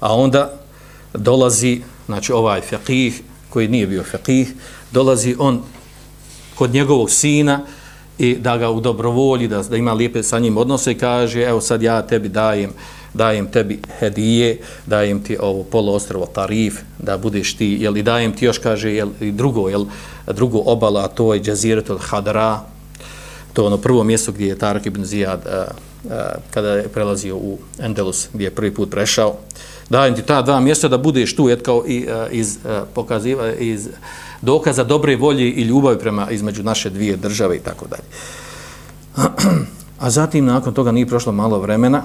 A onda dolazi, znači ovaj faqih, koji nije bio faqih, dolazi on kod njegovog sina i da ga u dobrovolji, da, da ima lijepe sa njim odnose i kaže, evo sad ja tebi dajem, dajem tebi hedije, dajem ti ovo poluostrovo tarif, da budeš ti, jel, i dajem ti još, kaže, jel, i drugo, jel, drugo obala, to je Džaziretul Hadra, to je ono prvo mjesto gdje je Tarak ibn Zijad, a, a, kada je prelazio u Endelus, gdje je prvi put prešao, dajem ti ta dva mjesta da budeš tu, et kao i, a, iz, a, pokaziva, iz dokaza dobre volje i ljubavi prema između naše dvije države i tako dalje. A zatim, nakon toga nije prošlo malo vremena,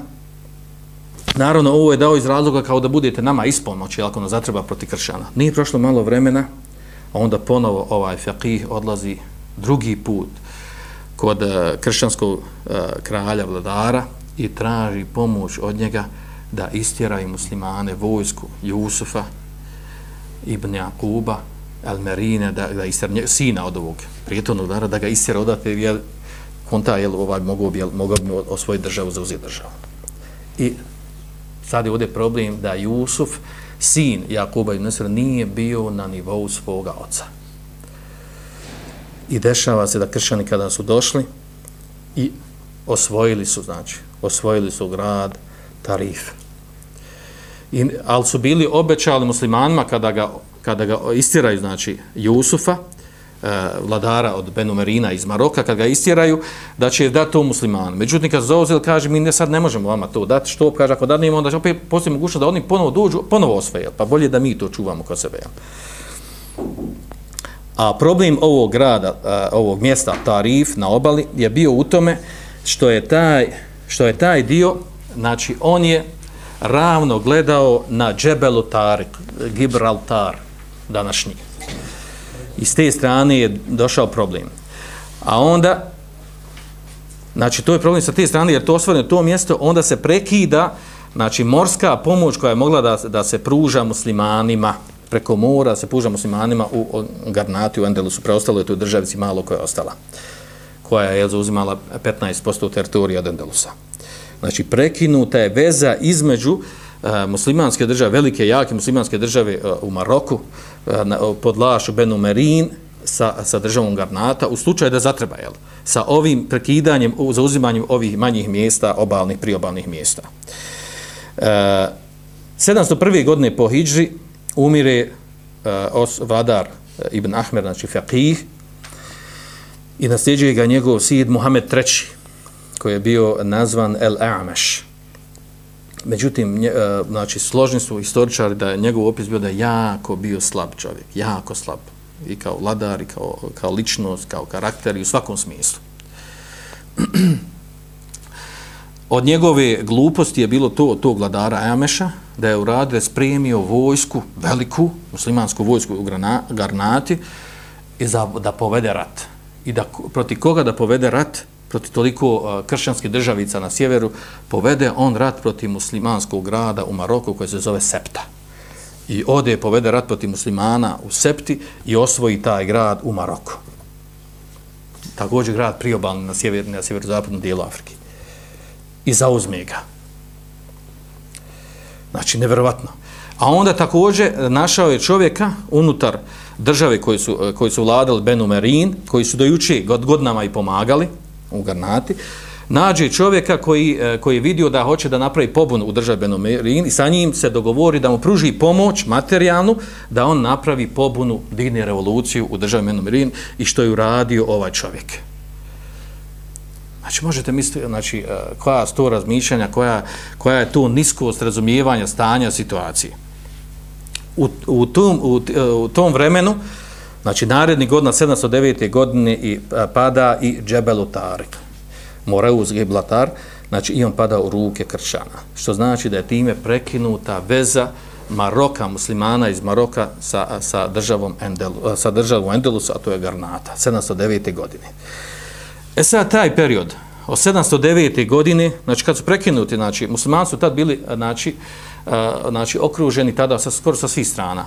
Naravno, ovo je dao iz razloga kao da budete nama ispomoći, ako nas zatreba proti kršana. Nije prošlo malo vremena, a onda ponovo ovaj faqih odlazi drugi put kod eh, kršćanskog eh, kralja vladara i traži pomoć od njega da istjeraju muslimane vojsku Jusufa ibn Jakuba Almerine, da, da istjera sina od ovog prijetornog dara, da ga istjera odate, jer on ta, jel, ovaj, mogu bi, jel, mogu bi osvojiti državu, zauzeti državu. I sad je ovdje problem da Jusuf, sin Jakuba i Nesra, nije bio na nivou svoga oca. I dešava se da kršćani kada su došli i osvojili su, znači, osvojili su grad Tarif. I, ali su bili obećali muslimanima kada ga, kada ga istiraju, znači, Jusufa, e, vladara od Benumerina iz Maroka, kad ga istjeraju, da će dati to musliman. Međutim, kad zauzeli, kaže, mi ne, sad ne možemo vama to dati, što kaže, ako dadnemo, onda će opet postoji mogućnost da oni ponovo dođu, ponovo osvoje, pa bolje da mi to čuvamo kod sebe. Jel? A problem ovog grada, ovog mjesta Tarif na obali je bio u tome što je taj, što je taj dio, znači on je ravno gledao na Džebelu Tarik, Gibraltar današnji. I s te strane je došao problem. A onda, znači to je problem sa te strane, jer to osvoreno to mjesto, onda se prekida, znači morska pomoć koja je mogla da, da se pruža muslimanima, preko mora se puža muslimanima u Garnati, u Endelusu, preostalo je to državici malo koja je ostala, koja je zauzimala 15% teritorija od Endelusa. Znači, prekinuta je veza između uh, muslimanske države, velike, jake muslimanske države uh, u Maroku, uh, na, pod Lašu Benumerin, sa, sa državom Garnata, u slučaju da zatreba, jel, sa ovim prekidanjem, zauzimanjem ovih manjih mjesta, obalnih, priobalnih mjesta. Uh, 701. godine po Hidži, umire uh, os, vladar uh, Ibn Ahmer, znači faqih, i nasljeđuje ga njegov sid Muhammed III, koji je bio nazvan El Amash. Međutim, nje, uh, znači, složni su istoričari da je njegov opis bio da je jako bio slab čovjek, jako slab. I kao vladar, i kao, kao ličnost, kao karakter, i u svakom smislu. Od njegove gluposti je bilo to, to vladara Ameša, da je u Radre spremio vojsku, veliku, muslimansku vojsku u Garnati, i za, da povede rat. I da, proti koga da povede rat? Proti toliko uh, kršćanskih državica na sjeveru, povede on rat proti muslimanskog grada u Maroku koji se zove Septa. I ode povede rat proti muslimana u Septi i osvoji taj grad u Maroku. Također grad priobalni na, sjever, na sjeverozapadnom dijelu Afrike. I zauzme ga. Znači, nevjerovatno. A onda također e, našao je čovjeka unutar države koji su, e, koji su vladali Benumerin, koji su dojuče god, godinama i pomagali u Garnati, nađe čovjeka koji, e, koji je vidio da hoće da napravi pobun u državi Benumerin i sa njim se dogovori da mu pruži pomoć materijalnu da on napravi pobunu, digne revoluciju u državi Benumerin i što je uradio ovaj čovjek. Znači, možete misliti, znači, e, koja je to razmišljanja, koja, koja je to niskost razumijevanja stanja situacije. U, u, tom, u, e, u tom vremenu, znači, naredni godina 709. godine i e, pada i Džebelu Tarik. Moreus Giblatar, znači i on pada u ruke kršćana. Što znači da je time prekinuta veza Maroka, muslimana iz Maroka sa, sa državom Endelu, sa državom Endelus, a to je Garnata, 709. godine. E sad, taj period, od 709. godine, znači kad su prekinuti, znači muslimani su tad bili znači, uh, znači okruženi tada sa, skoro sa svih strana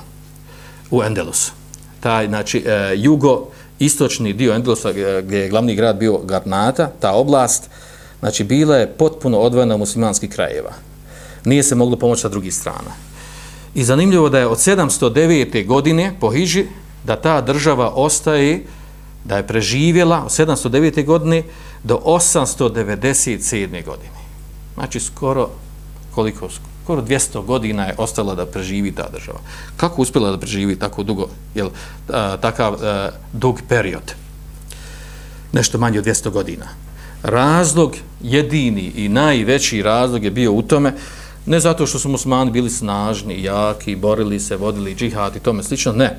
u Endelus. Taj, znači, e, uh, jugo, istočni dio Endelusa e, gdje je glavni grad bio Garnata, ta oblast, znači bila je potpuno odvojena muslimanskih krajeva. Nije se moglo pomoći sa drugih strana. I zanimljivo da je od 709. godine po Hiži da ta država ostaje, da je preživjela od 709. godine do 897. godine. Znači skoro koliko skoro 200 godina je ostala da preživi ta država. Kako uspjela da preživi tako dugo, jel, a, takav a, dug period? Nešto manje od 200 godina. Razlog, jedini i najveći razlog je bio u tome, ne zato što su musmani bili snažni, jaki, borili se, vodili džihad i tome slično, ne.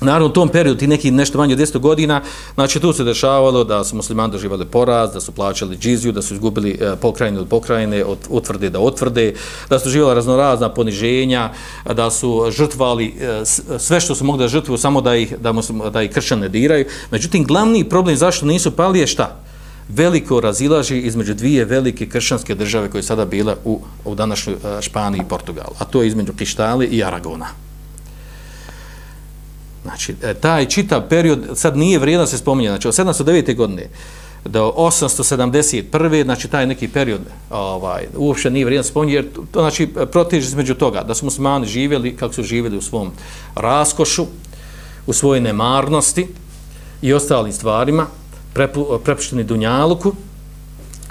Naravno, u tom periodu, ti neki nešto manje od 10 godina, znači tu se dešavalo da su muslimani doživali poraz, da su plaćali džiziju, da su izgubili e, pokrajine od pokrajine, od utvrde da utvrde, da su živjela raznorazna poniženja, da su žrtvali e, sve što su mogli da žrtvuju, samo da ih, da, muslim, da ih kršćane diraju. Međutim, glavni problem zašto nisu pali je šta? Veliko razilaži između dvije velike kršćanske države koje sada bila u, u današnjoj e, Španiji i Portugalu, a to je između Kištali i Aragona. Znači, e, taj čitav period, sad nije vrijedno se spominje, znači od 709. godine do 871. znači taj neki period ovaj, uopšte nije vrijedno se spominje, jer to znači protiže između toga da su muslimani živjeli kako su živjeli u svom raskošu, u svojoj nemarnosti i ostalim stvarima, prepu, prepušteni Dunjaluku,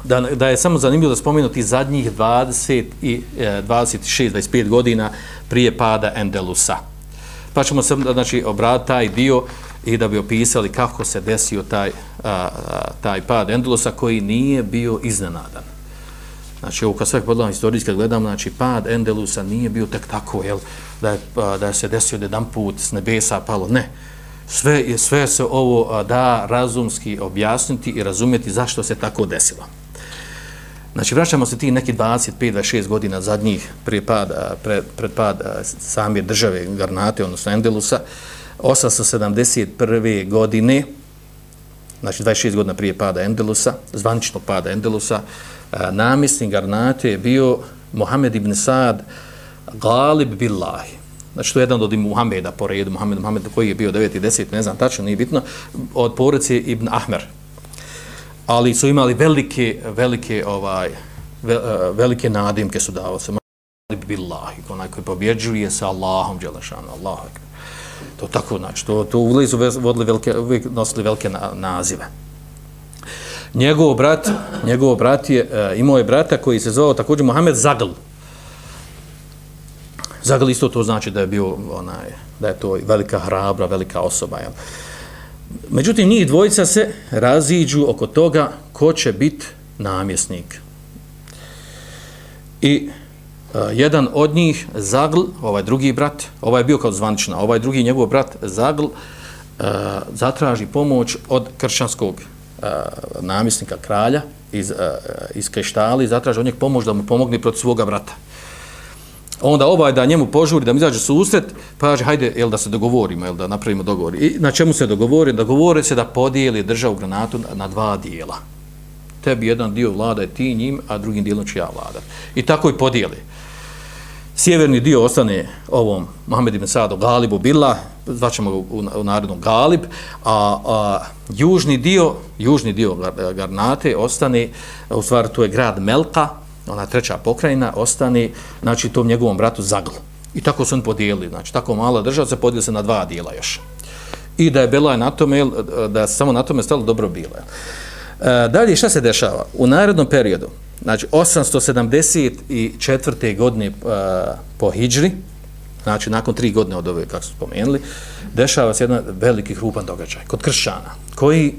da, da je samo zanimljivo da spomenuti zadnjih 20 i, e, 26-25 godina prije pada Endelusa pa ćemo se znači obrati taj dio i da bi opisali kako se desio taj, a, a, taj pad Endelusa koji nije bio iznenadan. Znači, ovo kad sve podlavam historijski gledam, znači, pad Endelusa nije bio tek tako, jel, da je, da je se desio da jedan put s nebesa palo, ne. Sve, sve se ovo da razumski objasniti i razumjeti zašto se tako desilo. Znači, vraćamo se ti neki 25-26 godina zadnjih prije pada, pre, pred pad same države Garnate, odnosno Endelusa, 871. godine, znači 26 godina prije pada Endelusa, zvaničnog pada Endelusa, namjesnik Garnate je bio Mohamed ibn Saad Galib Billahi. Znači, to je jedan od Muhameda po redu, Muhammed, Muhammed koji je bio 9. i 10. ne znam tačno, nije bitno, od porodice Ibn Ahmer, ali su imali velike, velike, ovaj, e, velike nadimke su davali se. Mali billahi, onaj koji pobjeđuje sa Allahom, Đelešanu, Allah. To tako, znači, to, to uvijek su vodili velike, uvijek nosili velike na, nazive. Njegov brat, njegov brat je, uh, imao je brata koji se zvao također Mohamed Zagl. Zagl isto to znači da je bio, onaj, da je to velika hrabra, velika osoba, jel? Međutim, njih dvojica se raziđu oko toga ko će biti namjesnik. I uh, jedan od njih, Zagl, ovaj drugi brat, ovaj je bio kao zvančna, ovaj drugi njegov brat, Zagl, uh, zatraži pomoć od kršćanskog uh, namjesnika kralja iz, uh, iz Keštali, zatraži od njeg pomoć da mu pomogne protiv svoga brata onda ovaj da njemu požuri, da mi izađe susret, pa kaže, hajde, jel da se dogovorimo, jel da napravimo dogovor. I na čemu se dogovori? Dogovore se da podijeli državu granatu na dva dijela. Tebi jedan dio vlada je ti njim, a drugim dijelom ću ja vlada. I tako i podijeli. Sjeverni dio ostane ovom Mohamed ibn Sadu Galibu Bila, zvaćemo ga u, u narodnom Galib, a, a južni dio, južni dio Garnate ostane, u stvari tu je grad Melka, ona treća pokrajina, ostane, znači, tom njegovom bratu Zaglu. I tako su oni podijelili, znači tako mala država se podijeli se na dva dijela još. I da je Belaj na tome, da je samo na tome stalo dobro bilo. E, dalje, šta se dešava? U narednom periodu, znači 874. godine e, po Hidžri, znači nakon tri godine od ove, kako su spomenuli, dešava se jedan veliki hrupan događaj kod kršćana, koji,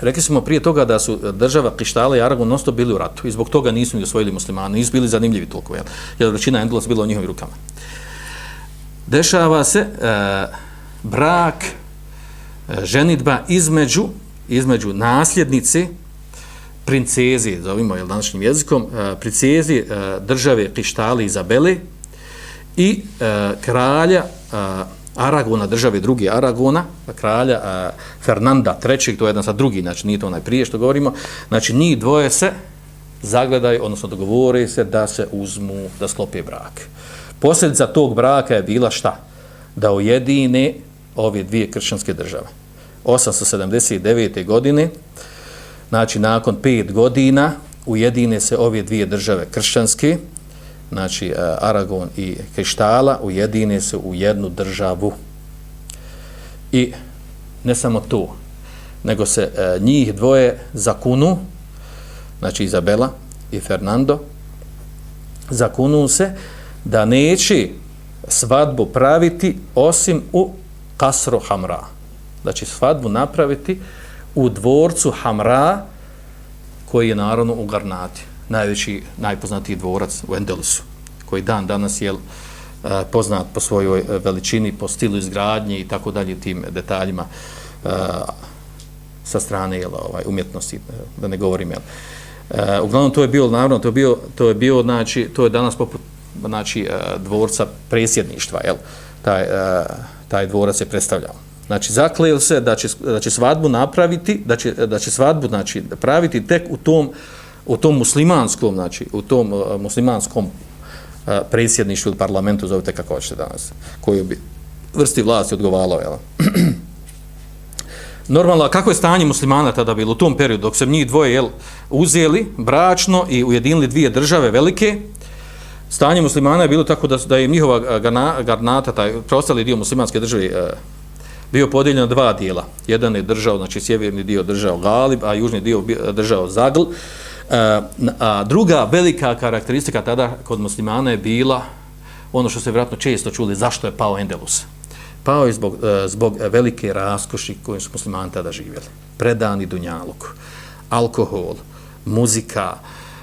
rekli smo prije toga da su država Kištala i Aragon nosto bili u ratu i zbog toga nisu ni osvojili muslimani, nisu bili zanimljivi toliko, jel? jer većina Endulas bila u njihovim rukama. Dešava se e, brak, uh, ženitba između, između nasljednice, princezi, zovimo je današnjim jezikom, e, princezi e, države Kištali i Izabele i e, kralja e, Aragona, države drugi Aragona, kralja a, Fernanda III, to je jedan sa drugi, znači nije to onaj prije što govorimo, znači njih dvoje se zagledaju, odnosno dogovore se da se uzmu, da sklope brak. Posljedica tog braka je bila šta? Da ujedine ove dvije kršćanske države. 879. godine, znači nakon pet godina ujedine se ove dvije države kršćanske, znači e, Aragon i Krištala ujedine se u jednu državu. I ne samo to, nego se e, njih dvoje zakunu, znači Izabela i Fernando, zakunu se da neće svadbu praviti osim u Kasro Hamra. Znači svadbu napraviti u dvorcu Hamra, koji je naravno u Garnati, najveći, najpoznatiji dvorac u Endelusu, koji dan danas je eh, poznat po svojoj eh, veličini, po stilu izgradnje i tako dalje tim detaljima eh, sa strane jel, ovaj, umjetnosti, da ne govorim. Jel. uglavnom to je bilo, naravno, to je bio, to je bio, znači, to je danas poput znači, dvorca presjedništva, jel, taj, taj dvorac je predstavljao. Znači, zakleo se da će, da će svadbu napraviti, da će, da će svadbu znači, praviti tek u tom, u tom muslimanskom, znači, u tom uh, muslimanskom uh, predsjedništvu ili parlamentu, zovite kako hoćete danas, koji bi vrsti vlasti odgovaralo, jel? Normalno, kako je stanje muslimana tada bilo u tom periodu, dok se njih dvoje jel, uzeli bračno i ujedinili dvije države velike, stanje muslimana je bilo tako da, da je njihova garnata, taj prostali dio muslimanske države, e, bio podijeljen na dva dijela. Jedan je držao, znači sjeverni dio držao Galib, a južni dio držao Zagl. E, a druga velika karakteristika tada kod muslimana je bila ono što se vjerojatno često čuli, zašto je pao Endelus. Pao je zbog, e, zbog velike raskoši kojim su muslimani tada živjeli. Predani dunjaluk, alkohol, muzika,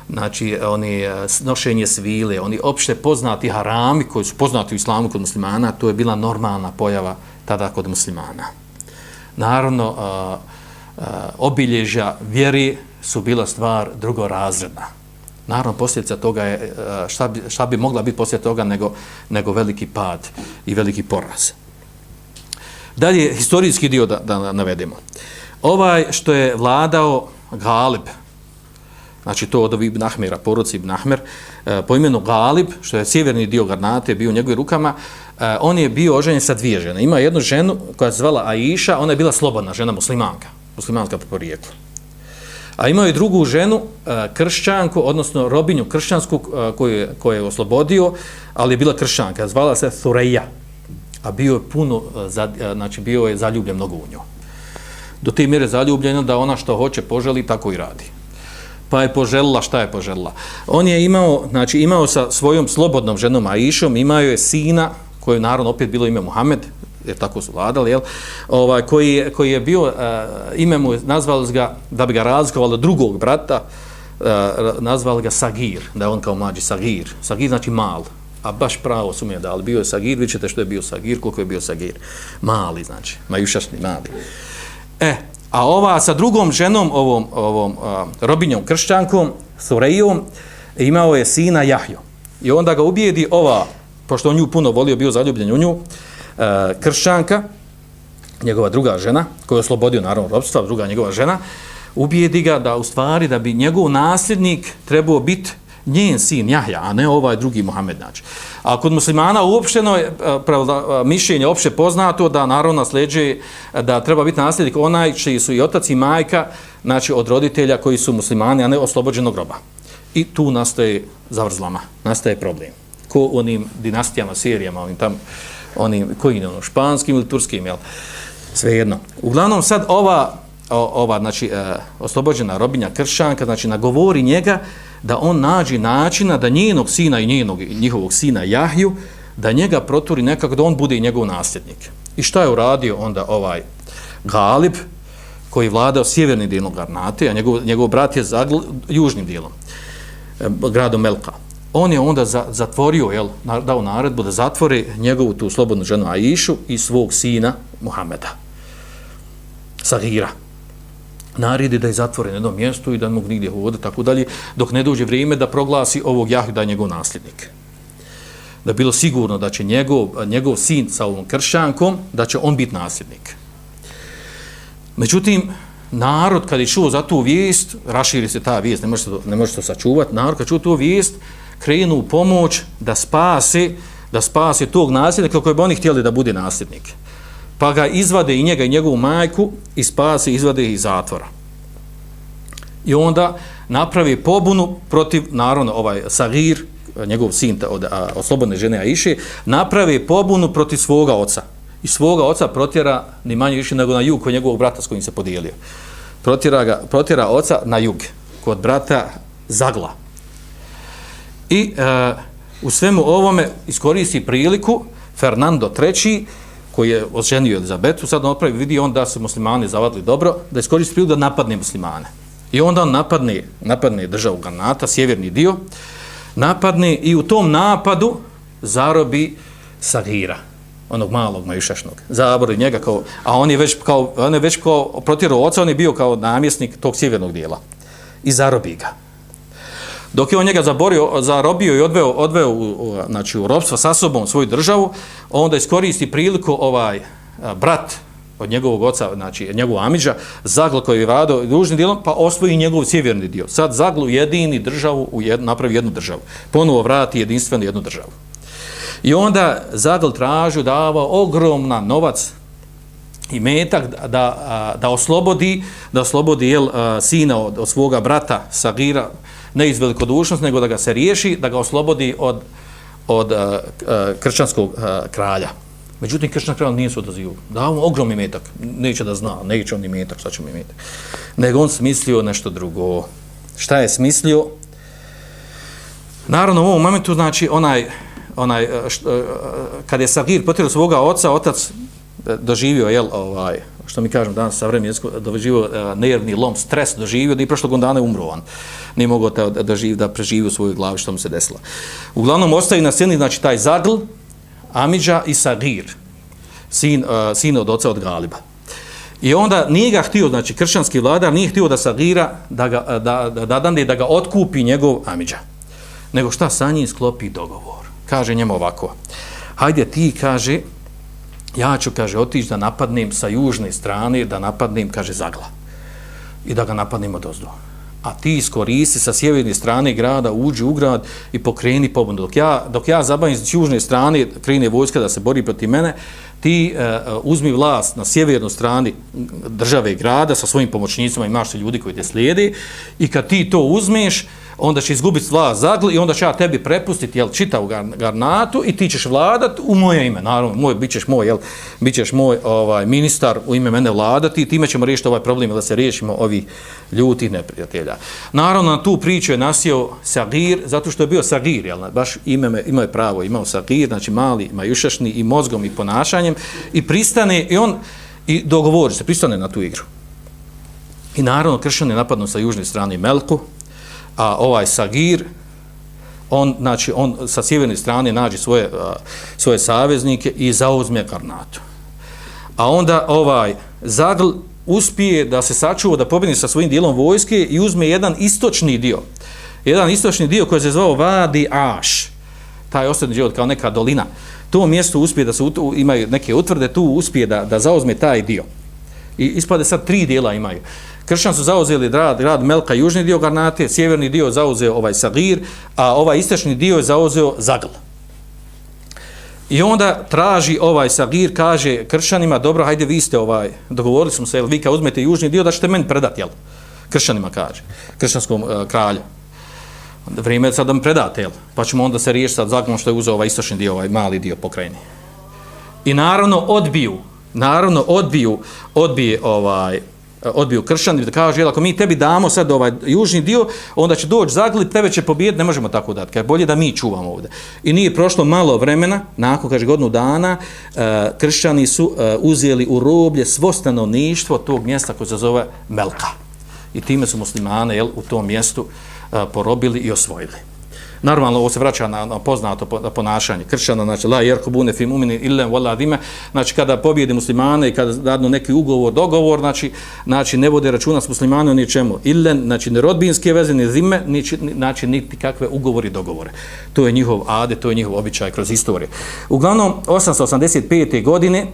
znači e, oni nošenje svile, oni opšte poznati harami koji su poznati u islamu kod muslimana, to je bila normalna pojava tada kod muslimana. Naravno, a, a, obilježja vjeri su bila stvar drugorazredna. Naravno, posljedica toga je, e, šta bi, šta bi mogla biti posljedica toga nego, nego veliki pad i veliki poraz. Dalje, historijski dio da, da navedemo. Ovaj što je vladao Galib, znači to od Ibn Ahmera, poroci Ibn Ahmer, e, po imenu Galib, što je sjeverni dio Garnate, bio u njegovim rukama, e, on je bio oženjen sa dvije žene. Ima jednu ženu koja se zvala Aisha, ona je bila slobodna žena, muslimanka, muslimanka po porijeklu. A imao je drugu ženu, e, kršćanku, odnosno robinju kršćansku e, koju, je, koju je oslobodio, ali je bila kršćanka, zvala se Thureja. A bio je puno, e, za, znači bio je zaljubljen mnogo u nju. Do te mjere zaljubljena da ona što hoće poželi, tako i radi pa je poželila šta je poželila. On je imao, znači imao sa svojom slobodnom ženom Aishom, imao je sina koji je naravno opet bilo ime Muhammed, jer tako su vladali, jel? Ovaj, koji, koji je bio, uh, ime mu nazvali ga, da bi ga razlikovali drugog brata, uh, nazvali ga Sagir, da je on kao mlađi Sagir. Sagir znači mal, a baš pravo su mi je dali. Bio je Sagir, vi ćete što je bio Sagir, koliko je bio Sagir. Mali, znači, majušašni, mali. E, a ova sa drugom ženom, ovom, ovom uh, robinjom kršćankom, Surejom, imao je sina Jahjo. I onda ga ubijedi ova pošto on nju puno volio, bio zaljubljen u nju, e, kršćanka, njegova druga žena, koju je oslobodio naravno robstva, druga njegova žena, ubijedi ga da u stvari da bi njegov nasljednik trebao biti njen sin Jahja, a ne ovaj drugi Muhammed znači. A kod muslimana uopšteno je pravda, e, mišljenje opšte poznato da naravno nasljeđe e, da treba biti nasljednik onaj čiji su i otac i majka znači od roditelja koji su muslimani, a ne oslobođenog groba. I tu nastaje zavrzlama, nastaje problem ko onim dinastijama, serijama, onim tam, onim, koji ne, ono, španskim ili turskim, jel? Svejedno. Uglavnom, sad ova, o, ova, znači, e, oslobođena robinja kršanka, znači, nagovori njega da on nađi načina da njenog sina i njenog, njihovog sina Jahju, da njega proturi nekako, da on bude i njegov nasljednik. I šta je uradio onda ovaj Galib, koji vladao sjevernim dijelom Garnate, a njegov, njegov brat je za južnim dijelom, e, gradom Melka. On je onda za, zatvorio, jel, dao naredbu da zatvori njegovu tu slobodnu ženu Aishu i svog sina Muhameda. Sagira. Naredi da je zatvoren na jednom mjestu i da ne mogu nigdje hodati, tako dalje, dok ne dođe vrijeme da proglasi ovog Jahda njegov nasljednik. Da bilo sigurno da će njegov, njegov sin sa ovom kršankom, da će on biti nasljednik. Međutim, narod kad je čuo za tu vijest, raširi se ta vijest, ne može se to, ne može to sačuvati, narod kad čuo tu vijest, krenu u pomoć da spasi, da spasi tog nasljednika koji bi oni htjeli da bude nasljednik. Pa ga izvade i njega i njegovu majku i spasi, izvade ih iz zatvora. I onda napravi pobunu protiv, naravno, ovaj Sagir, njegov sin od a, slobodne žene Aiše, napravi pobunu protiv svoga oca, i svoga oca protjera ni manje više nego na jug kod njegovog brata s kojim se podijelio. Protjera, ga, protjera oca na jug kod brata Zagla. I e, u svemu ovome iskoristi priliku Fernando III koji je oženio Elizabetu, sad on opravi, vidi on da su muslimani zavadili dobro, da iskoristi priliku da napadne muslimane. I onda on napadne, napadne državu Ganata, sjeverni dio, napadne i u tom napadu zarobi Sagira onog malog majušašnog. Zabori njega kao, a on je već kao, on je već kao protjerao oca, on je bio kao namjesnik tog sjevernog dijela. I zarobi ga. Dok je on njega zaborio, zarobio i odveo, odveo u, u, znači, u robstvo sa sobom svoju državu, onda iskoristi priliku ovaj a, brat od njegovog oca, znači njegov Amidža, Zaglo koji je vado dužnim dijelom, pa osvoji njegov sjeverni dio. Sad Zaglo jedini državu, u jed, napravi jednu državu. Ponovo vrati jedinstvenu jednu državu. I onda Zagl tražu davao ogromna novac i metak da, da, da oslobodi da oslobodi jel, sina od, od svoga brata Sagira ne iz velikodušnosti, nego da ga se riješi, da ga oslobodi od, od a, a, kršćanskog a, kralja. Međutim, kršćanski kralj nije se odazivao. Dao mu ogromni metak. Neće da zna, neće on ni metak, šta će mi metak. Nego on smislio nešto drugo. Šta je smislio? Naravno, u ovom momentu, znači, onaj, onaj e, kad je Sagir potjerao svoga oca, otac E, doživio jel ovaj što mi kažem danas savremeni savremeno doživio uh, nervni lom, stres doživio da i prošlog dana umro on. Nije mogao da, da, živ, da preživi u svojoj glavi što mu se desilo. Uglavnom ostaje na sceni znači taj Zagl, Amidža i Sagir, sin, uh, sin od oca od Galiba. I onda nije ga htio, znači kršćanski vladar nije htio da Sagira, da ga, da, da, da, da, da ga otkupi njegov Amidža. Nego šta sa njim sklopi dogovor kaže njemu ovako, hajde ti, kaže, ja ću, kaže, otići da napadnem sa južne strane, da napadnem, kaže, zagla. I da ga napadnem od. A ti iskoristi sa sjeverne strane grada, uđi u grad i pokreni pobunu. Dok ja, dok ja zabavim s južne strane, krene vojska da se bori protiv mene, ti e, e uzmi vlast na sjevernoj strani države i grada sa svojim pomoćnicima, imaš ljudi koji te slijedi, i kad ti to uzmeš, onda će izgubiti vlast zagli i onda će ja tebi prepustiti jel, čitav garnatu i ti ćeš vladat u moje ime. Naravno, moj, bit ćeš moj, jel, bit ćeš moj ovaj, ministar u ime mene vladati i time ćemo riješiti ovaj problem da se riješimo ovi ljuti neprijatelja. Naravno, na tu priču je nasio Sagir, zato što je bio Sagir, jel, baš ime, imao je pravo, imao Sagir, znači mali, majušašni i mozgom i ponašanjem i pristane i on i dogovori se, pristane na tu igru. I naravno, kršćani je sa južne strane Melku, a ovaj Sagir, on, znači, on sa sjeverne strane nađe svoje, a, svoje saveznike i zauzme Karnatu. A onda ovaj Zagl uspije da se sačuva, da pobjeni sa svojim dijelom vojske i uzme jedan istočni dio. Jedan istočni dio koji se zvao Vadi Aš. Taj ostani život kao neka dolina. To mjesto uspije da se imaju neke utvrde, tu uspije da, da zauzme taj dio. I ispade sad tri dijela imaju. Kršćan su zauzeli grad, grad Melka, južni dio Garnate, sjeverni dio zauzeo ovaj Sagir, a ovaj istočni dio je zauzeo Zagl. I onda traži ovaj Sagir, kaže kršćanima, dobro, hajde vi ste ovaj, dogovorili smo se, jel, vi kao uzmete južni dio, da ćete meni predati, jel? Kršćanima kaže, kršćanskom uh, kralju. vrijeme je sad da mi predate, jel? pa ćemo onda se riješiti sad zakonom što je uzeo ovaj istočni dio, ovaj mali dio pokrajine. I naravno odbiju, naravno odbiju, odbije ovaj, odbiju kršćani da kaže, jel, ako mi tebi damo sad ovaj južni dio, onda će doći zagled, tebe će pobijeti, ne možemo tako dati, kaže, bolje da mi čuvamo ovdje. I nije prošlo malo vremena, nakon, kaže, godinu dana, uh, kršćani su uh, uzeli u roblje svo stanovništvo tog mjesta koje se zove Melka. I time su muslimane, jel, u tom mjestu uh, porobili i osvojili. Normalno, ovo se vraća na, na poznato ponašanje kršćana, znači, la jerkubune fi mumini illa wala dime, znači, kada pobjede muslimane i kada dadnu neki ugovor, dogovor, znači, znači ne vode računa s muslimanima ni čemu. Illen, znači, ne rodbinske veze, ni zime, ni, znači, niti kakve ugovori dogovore. To je njihov ade, to je njihov običaj kroz istoriju. Uglavnom, 885. godine,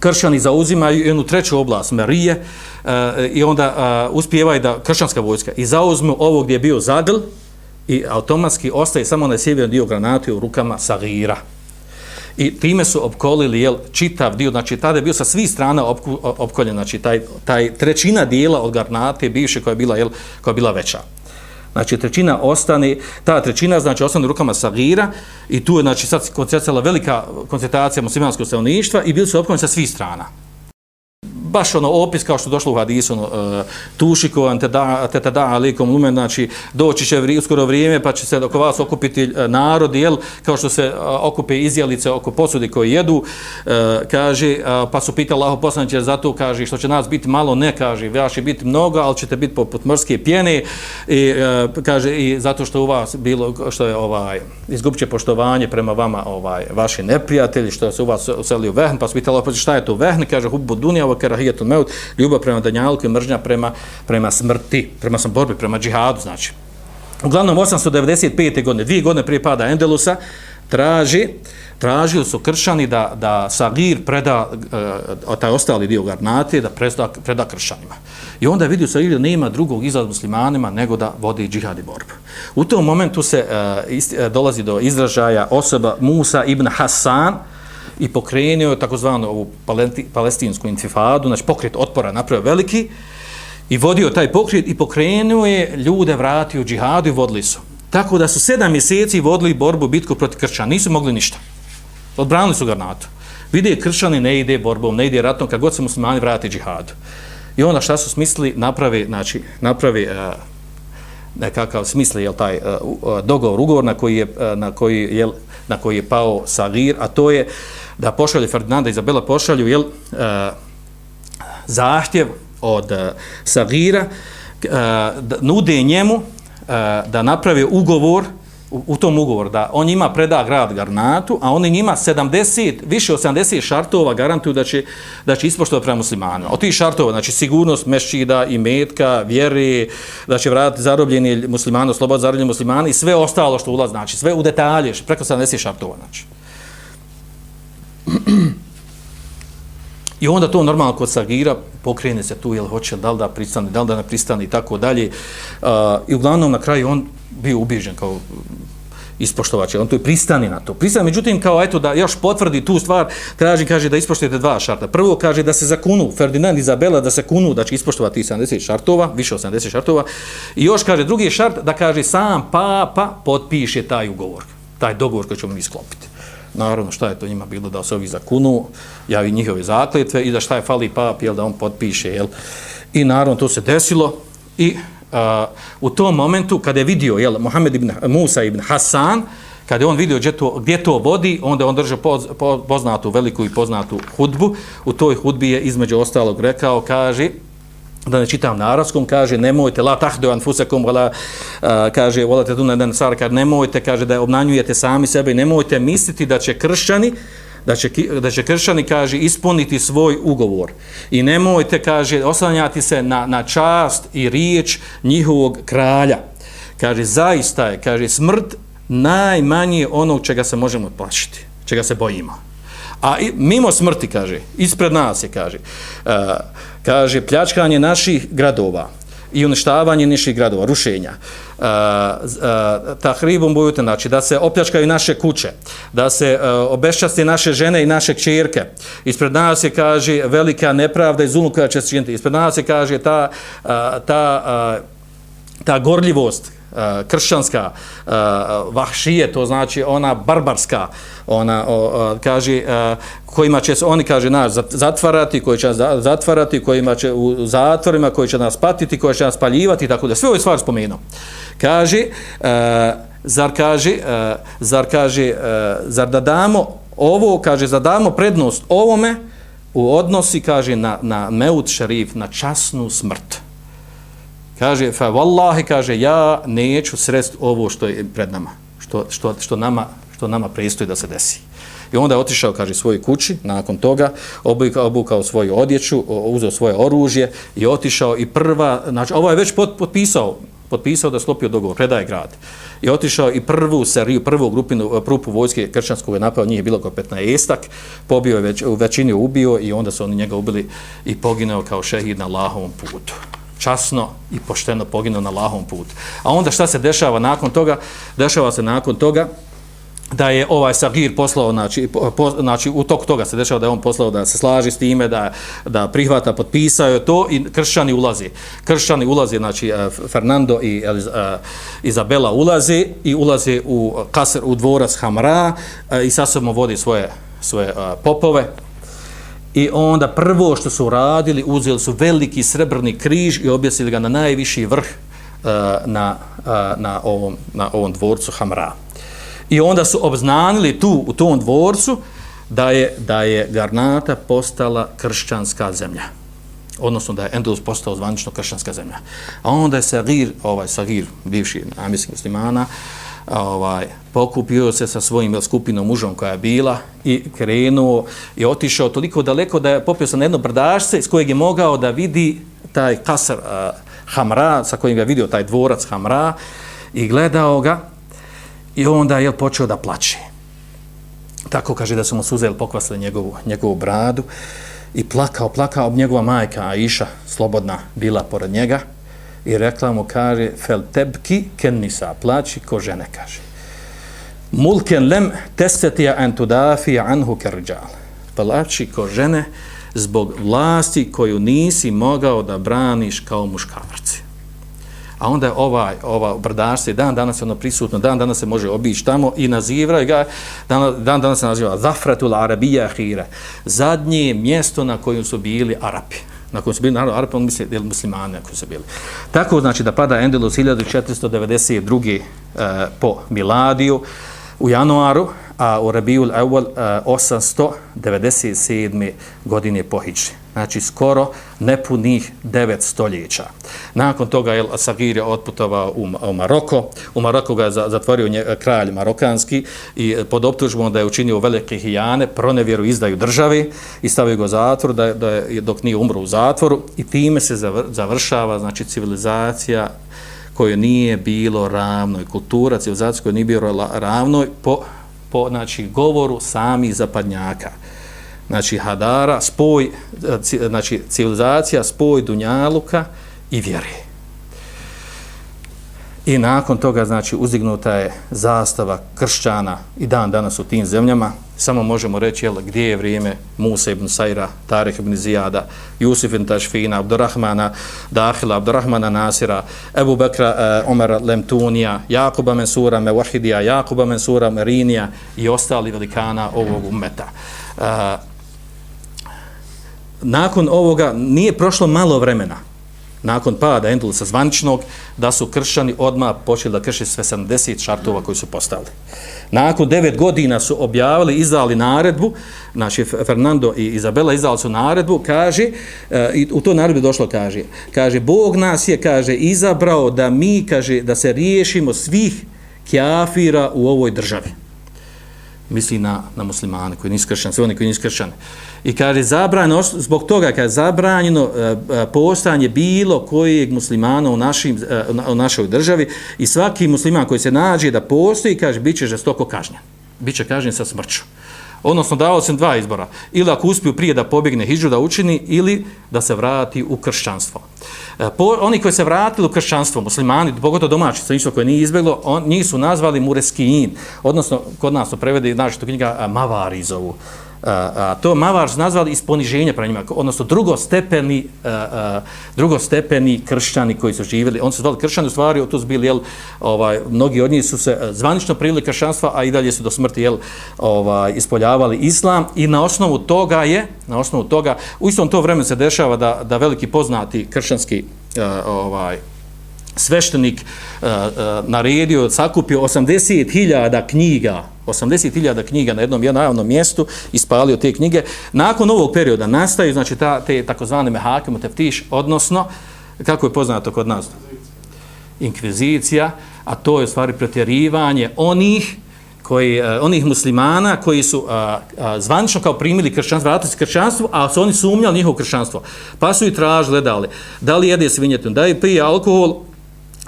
kršćani zauzimaju jednu treću oblast, Marije e, i onda e, uspijevaju da, kršćanska vojska, i zauzmu ovo gdje je bio Zadl, i automatski ostaje samo na sjeverni dio granate u rukama Sagira. I time su opkolili jel, čitav dio, znači tada je bio sa svih strana opku, opkoljen, znači taj, taj trećina dijela od granate bivše koja je bila, jel, koja je bila veća. Znači trećina ostane, ta trećina znači ostane u rukama Sagira i tu je znači sad koncentracijala velika koncentracija muslimanskog stanovništva i bili su opkoljeni sa svih strana baš ono opis kao što došlo u hadisu ono, e, uh, tušiko te da, te da alikom lumen znači doći će vri, uskoro vrijeme pa će se oko vas okupiti uh, narod jel, kao što se uh, okupe izjelice oko posudi koji jedu uh, kaže uh, pa su pitali Allahu poslanice zato kaže što će nas biti malo? Ne kaže vaš će biti mnogo ali ćete biti poput morske pjene. I uh, kaže i zato što u vas bilo što je ovaj izgubće poštovanje prema vama ovaj vaši neprijatelji što se u vas uselio vehn pa su pitali pa šta je to vehn kaže hubbu dunja wa karahijetul maut, ljubav prema danjalku i mržnja prema, prema smrti, prema sam borbi, prema džihadu, znači. Uglavnom, 895. godine, dvije godine prije pada Endelusa, traži, tražili su kršani da, da Sagir preda, uh, taj ostali dio garnate, da preda, preda kršanima. I onda vidi vidio Sagir da nema drugog izgleda muslimanima nego da vodi džihad i borbu. U tom momentu se uh, ist, uh, dolazi do izražaja osoba Musa ibn Hasan, i pokrenio takozvanu ovu palestinsku intifadu, znači pokret otpora napravio veliki i vodio taj pokret i pokrenuo je ljude vratio u džihadu i vodili su. Tako da su sedam mjeseci vodili borbu, bitku protiv kršćana. Nisu mogli ništa. Odbranili su garnatu. Vide kršćani ne ide borbom, ne ide ratom, kad god se muslimani vrati džihadu. I onda šta su smislili? Napravi, znači, napravi uh, e, nekakav smisli, jel, taj uh, dogovor, ugovor na koji je, uh, na koji, jel, na koji je pao Sagir, a to je da pošalje Ferdinanda i Izabela pošalju jel, uh, zahtjev od e, Sagira uh, da nude njemu e, da napravi ugovor u, u tom ugovor da on ima preda grad Garnatu, a oni njima 70, više od 70 šartova garantuju da će, da će ispoštovati prema muslimanima. Od tih šartova, znači sigurnost mešćida i metka, vjeri, da će vratiti zarobljeni muslimani, slobod zarobljeni muslimani i sve ostalo što ulazi, znači sve u detalje, preko 70 šartova, znači. I onda to normalno kod Sagira pokrene se tu, jel hoće, da li da pristane, da li da ne pristane i tako dalje. Uh, I uglavnom na kraju on bio ubijeđen kao ispoštovač, on tu je pristani na to. Pristani, međutim, kao eto da još potvrdi tu stvar, traži, kaže da ispoštujete dva šarta. Prvo kaže da se zakunu, Ferdinand i Izabela, da se kunu da će ispoštovati 70 šartova, više od 70 šartova. I još kaže drugi šart da kaže sam papa potpiše taj ugovor, taj dogovor koji ćemo mi sklopiti naravno šta je to njima bilo da se ovi zakunu, javi njihove zakletve i da šta je fali pap, jel, da on potpiše, jel. I naravno to se desilo i a, u tom momentu kada je vidio, jel, Mohamed ibn Musa ibn Hasan, kada je on vidio gdje to, gdje to vodi, onda on držao poz, poznatu, veliku i poznatu hudbu. U toj hudbi je između ostalog rekao, kaže, da ne čitam na arabskom, kaže nemojte la tahdu anfusakum wala uh, kaže wala tadun dan sar kaže nemojte kaže da obnanjujete sami sebe i nemojte misliti da će kršćani da će, da će kršćani, kaže, ispuniti svoj ugovor. I nemojte, kaže, oslanjati se na, na čast i riječ njihovog kralja. Kaže, zaista je, kaže, smrt najmanje onog čega se možemo plašiti, čega se bojimo. A mimo smrti, kaže, ispred nas je, kaže, uh, kaže, pljačkanje naših gradova i uništavanje naših gradova, rušenja. Uh, uh, tahribom bojute, znači, da se opljačkaju naše kuće, da se e, uh, obeščasti naše žene i naše kćerke. Ispred nas je, kaže, velika nepravda i zulnu koja će činiti. Ispred nas je, kaže, ta, uh, ta uh, ta gorljivost uh, Eh, kršćanska uh, vahšije, to znači ona barbarska, ona o, o, kaže uh, kojima će se oni kaže nas zatvarati, koji će nas zatvarati, kojima će u zatvorima, koji će nas patiti, koji će nas paljivati tako da sve ove stvari spomenuo. Kaže uh, zar kaže uh, zar kaže uh, zar da damo ovo kaže da damo prednost ovome u odnosi kaže na na meut šerif na časnu smrt. Kaže, fa wallahi, kaže, ja neću srest ovo što je pred nama, što, što, što nama, što nama prestoji da se desi. I onda je otišao, kaže, svoj kući, nakon toga, obukao, obukao svoju odjeću, uzeo svoje oružje i otišao i prva, znači, ovo je već potpisao, potpisao da slopio dogovor, predaje grad. I otišao i prvu seriju, prvu grupinu, prupu vojske kršćanskog je napao, njih je bilo oko 15 estak, pobio je već, u većini ubio i onda su oni njega ubili i pogineo kao šehid na Allahovom putu časno i pošteno poginuo na lahom putu. A onda šta se dešava nakon toga? Dešava se nakon toga da je ovaj Sagir poslao, znači, po, znači u toku toga se dešava da je on poslao da se slaži s time, da, da prihvata, potpisao je to i kršćani ulazi. Kršćani ulazi, znači eh, Fernando i uh, Izabela ulazi i ulazi u, eh, kasr, u dvorac Hamra uh, i sa sobom vodi svoje, svoje uh, popove, I onda prvo što su uradili, uzeli su veliki srebrni križ i objesili ga na najviši vrh uh, na, uh, na, ovom, na ovom dvorcu Hamra. I onda su obznanili tu, u tom dvorcu, da je, da je Garnata postala kršćanska zemlja. Odnosno da je Endulus postao zvanično kršćanska zemlja. A onda je Sagir, ovaj Sagir, bivši amisik muslimana, uh, ovaj, pokupio se sa svojim skupinom mužom koja je bila i krenuo i otišao toliko daleko da je popio se na jedno brdašce s kojeg je mogao da vidi taj kasar uh, Hamra, sa kojim ga vidio taj dvorac Hamra i gledao ga i onda je počeo da plače. Tako kaže da su mu suzeli pokvasili njegovu, njegovu bradu i plakao, plakao, njegova majka Aisha, slobodna, bila pored njega i rekla mu, kaže, fel tebki ken nisa, plaći ko žene, kaže. Mulken lem testetija entudafi anhu kerđal. Plaći ko žene zbog vlasti koju nisi mogao da braniš kao muškarci. A onda je ovaj, ova brdarstvo, dan danas je ono prisutno, dan danas se može obići tamo i nazivaju ga, dan, dan danas se naziva Zafratul Arabija Hira, zadnje mjesto na kojem su bili Arapi na kojem su bili narod Arapi, on misli da muslimani na su bili. Tako znači da pada Endelus 1492. Uh, po Miladiju u januaru, a u Rabijul Awal 897. godine po Hidži znači skoro nepunih devet stoljeća. Nakon toga je Sagir je otputovao u, u Maroko. U Maroko ga je zatvorio nje, kralj marokanski i e, pod optužbom da je učinio velike hijane, pronevjeru izdaju državi i stavio ga u zatvor da, da je, dok nije umro u zatvoru i time se završava znači civilizacija koje nije bilo ravnoj, kultura civilizacija koja nije bilo ravnoj po, po znači, govoru sami zapadnjaka znači hadara, spoj, eh, znači civilizacija, spoj dunjaluka i vjere. I nakon toga, znači, uzdignuta je zastava kršćana i dan danas u tim zemljama. Samo možemo reći, jel, gdje je vrijeme Musa ibn Sajra, Tarih ibn Zijada, Jusuf ibn Tašfina, Abdurrahmana Dahila, Abdurrahmana Nasira, Ebu Bekra, uh, Omer Lemtunija, Jakuba Mensura, Mewahidija, Jakuba Mensura, Merinija i ostali velikana ovog umeta. Uh, e, nakon ovoga nije prošlo malo vremena nakon pada Endulusa zvaničnog da su kršćani odma počeli da krše sve 70 šartova koji su postavili. Nakon 9 godina su objavili, izdali naredbu, znači Fernando i Izabela izdali su naredbu, kaže, eh, i u to naredbi došlo, kaže, kaže, Bog nas je, kaže, izabrao da mi, kaže, da se riješimo svih kjafira u ovoj državi misli na, na muslimane koji nisu kršćani, sve oni koji nisu kršćani. I kaže, zabranjeno, zbog toga kaže, zabranjeno e, e, postanje bilo kojeg muslimana u, našim, e, u našoj državi i svaki musliman koji se nađe da postoji, kaže, bit će žestoko kažnjen. Biće kažnjen sa smrću. Odnosno, dao sam dva izbora. Ili ako uspiju prije da pobjegne hijđu da učini, ili da se vrati u kršćanstvo. Po, oni koji se vratili u kršćanstvo, muslimani, pogotovo domaći, sa ništa koje nije izbjeglo, on, njih su nazvali Mureskijin. Odnosno, kod nas to prevede, znači, to knjiga Mavari zovu a, a to Mavarš nazvali iz poniženja prema njima, odnosno drugostepeni, a, a, drugostepeni kršćani koji su živjeli, on se zvali kršćani, u stvari to su bili, jel, ovaj, mnogi od njih su se e, zvanično prijeli kršćanstva, a i dalje su do smrti, jel, ovaj, ispoljavali islam. I na osnovu toga je, na osnovu toga, u istom to vremenu se dešava da, da veliki poznati kršćanski a, ovaj, sveštenik uh, uh, naredio, sakupio 80.000 knjiga, 80.000 knjiga na jednom javnom mjestu, ispalio te knjige. Nakon ovog perioda nastaju, znači, ta, te takozvane mehake, teftiš, odnosno, kako je poznato kod nas? Inkvizicija, a to je u stvari pretjerivanje onih koji, uh, onih muslimana koji su uh, uh, zvanično kao primili kršćanstvo, vratili se kršćanstvo, a su oni sumnjali njihovo kršćanstvo. Pa su i tražili, dali, da li jede svinjetinu, da li pije alkohol,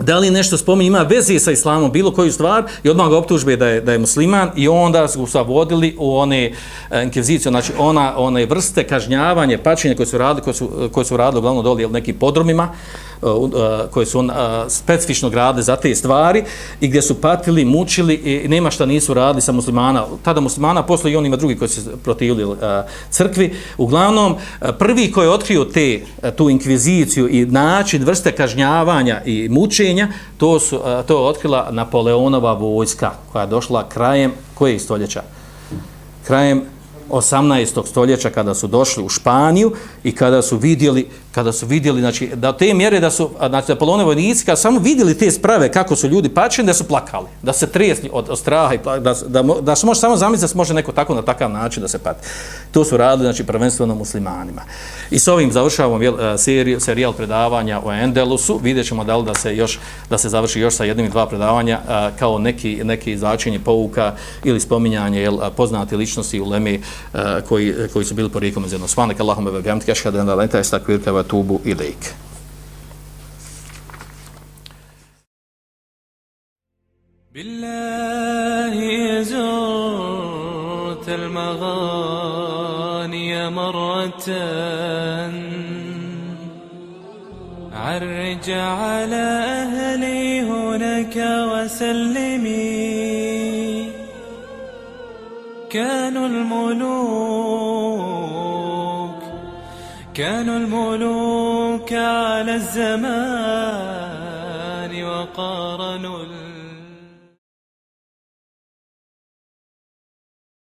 da li nešto spominje, ima veze sa islamom, bilo koju stvar, i odmah ga optužbe da je, da je musliman, i onda su ga vodili u one inkviziciju, inkvizicije, znači ona, one vrste kažnjavanje, pačenje koje su radili, koje su, e, koje su radili uglavnom doli nekim podrumima, E, e, koje su on e, specifično grade za te stvari i gdje su patili, mučili i nema šta nisu radili sa muslimana. Tada muslimana, posle i onima drugi koji su protivili crkvi. Uglavnom, prvi koji je otkrio te, tu inkviziciju i način vrste kažnjavanja i mučenja, to, su, to je otkrila Napoleonova vojska koja je došla krajem kojeg stoljeća? Krajem 18. stoljeća kada su došli u Španiju i kada su vidjeli kada su vidjeli znači da te mjere da su znači Apolone vojnici kada samo vidjeli te sprave kako su ljudi pačeni da su plakali da se tresli od, od straha i da da da se može samo zamisliti da se može neko tako na takav način da se pati. To su radili znači prvenstveno muslimanima. I s ovim završavamo jel, e, seriju serijal predavanja o Endelusu. Videćemo da li da se još da se završi još sa jednim i dva predavanja kao neki neki značenje pouka ili spominjanje jel, poznate ličnosti u Lemi koji koji su bili porijeklom iz jednog svanak Allahumma ve bihamdika ashhadu lenta, estakvirka, وأتوب إليك. بالله زرت المغاني مرة. عرج على أهلي هناك وسلمي. كانوا الملوك كانوا الملوك على الزمان وقارنوا